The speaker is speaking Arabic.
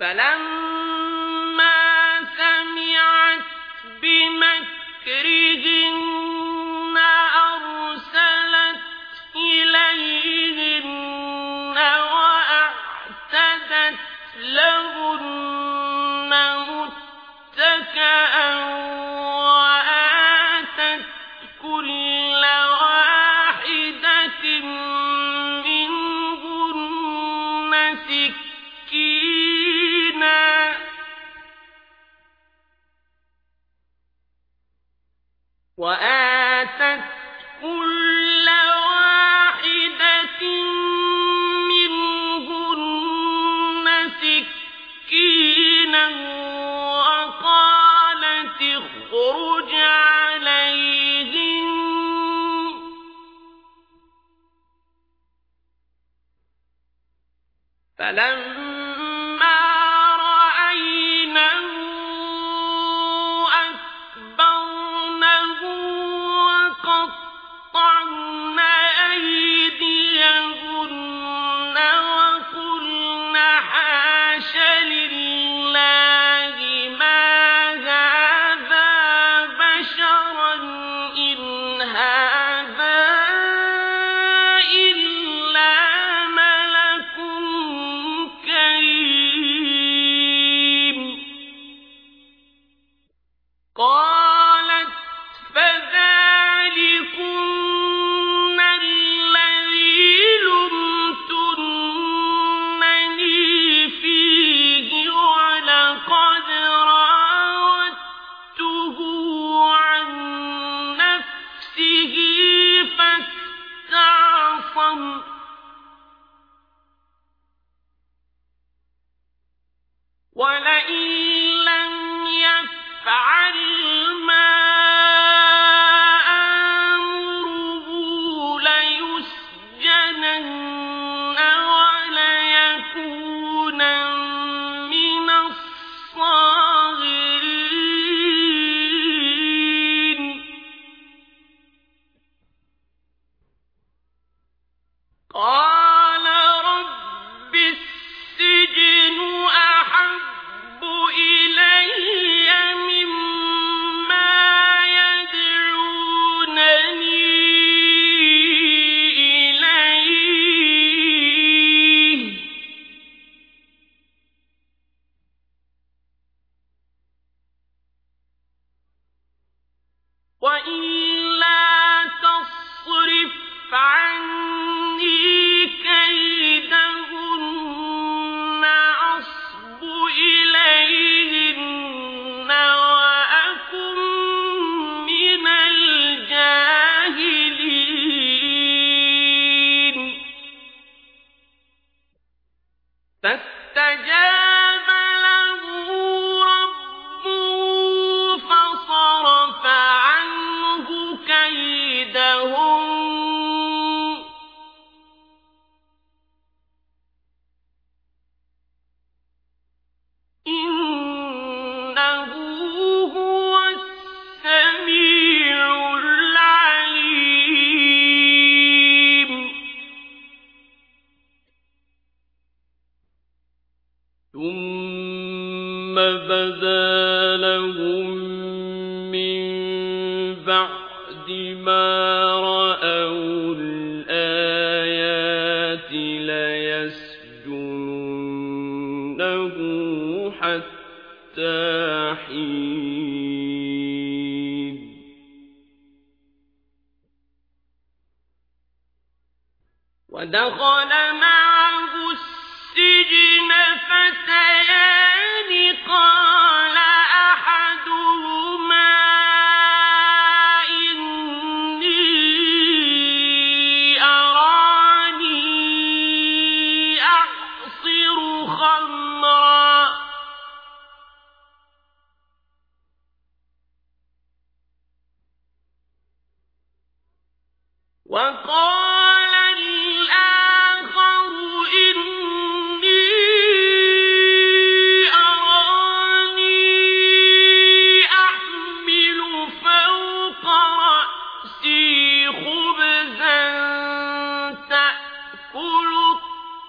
فلما سمعت بمكرهن أرسلت إليهن وأعتدت لهن وأن فعلم ثم بدا لهم من بعد ما رأوا الآيات ليسجننه حتى حين ودخل معه فتيان قال أحدهما إني أراني خمرا. وقال